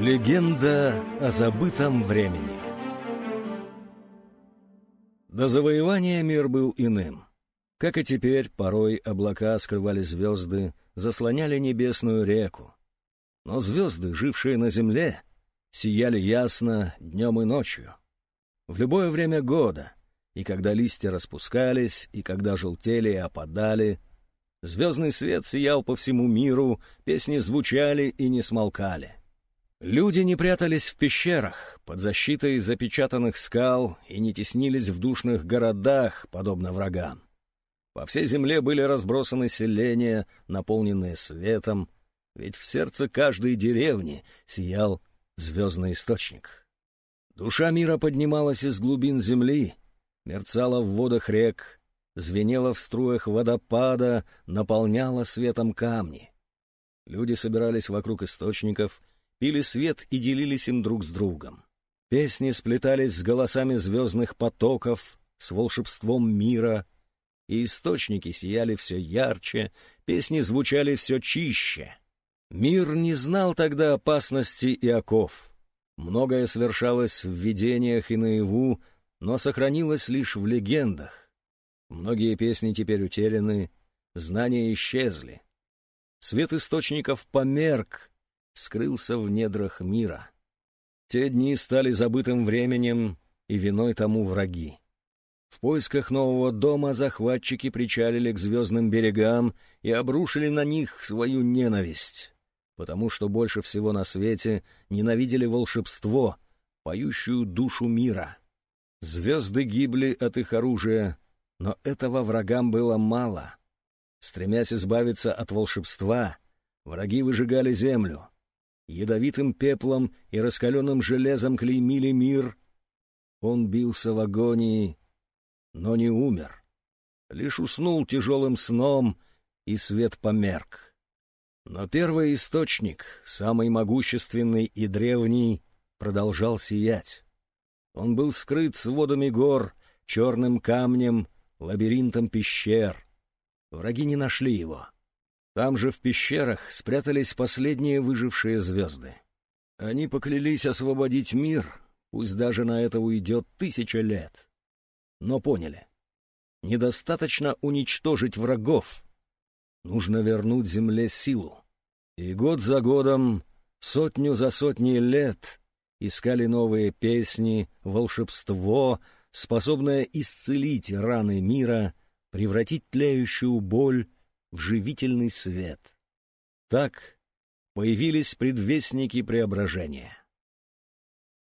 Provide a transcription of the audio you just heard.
Легенда о забытом времени До завоевания мир был иным. Как и теперь, порой облака скрывали звезды, заслоняли небесную реку. Но звезды, жившие на земле, сияли ясно днем и ночью. В любое время года, и когда листья распускались, и когда желтели и опадали, звездный свет сиял по всему миру, песни звучали и не смолкали. Люди не прятались в пещерах, под защитой запечатанных скал и не теснились в душных городах, подобно врагам. По всей земле были разбросаны селения, наполненные светом, ведь в сердце каждой деревни сиял звездный источник. Душа мира поднималась из глубин земли, мерцала в водах рек, звенела в струях водопада, наполняла светом камни. Люди собирались вокруг источников — пили свет и делились им друг с другом. Песни сплетались с голосами звездных потоков, с волшебством мира, и источники сияли все ярче, песни звучали все чище. Мир не знал тогда опасности и оков. Многое совершалось в видениях и наяву, но сохранилось лишь в легендах. Многие песни теперь утеряны, знания исчезли. Свет источников померк, скрылся в недрах мира. Те дни стали забытым временем, и виной тому враги. В поисках нового дома захватчики причалили к звездным берегам и обрушили на них свою ненависть, потому что больше всего на свете ненавидели волшебство, поющую душу мира. Звезды гибли от их оружия, но этого врагам было мало. Стремясь избавиться от волшебства, враги выжигали землю, ядовитым пеплом и раскаленным железом клеймили мир. Он бился в агонии, но не умер. Лишь уснул тяжелым сном, и свет померк. Но первый источник, самый могущественный и древний, продолжал сиять. Он был скрыт сводами гор, черным камнем, лабиринтом пещер. Враги не нашли его. Там же в пещерах спрятались последние выжившие звезды. Они поклялись освободить мир, пусть даже на это уйдет тысяча лет. Но поняли, недостаточно уничтожить врагов, нужно вернуть земле силу. И год за годом, сотню за сотней лет искали новые песни, волшебство, способное исцелить раны мира, превратить тлеющую боль в живительный свет. Так появились предвестники преображения.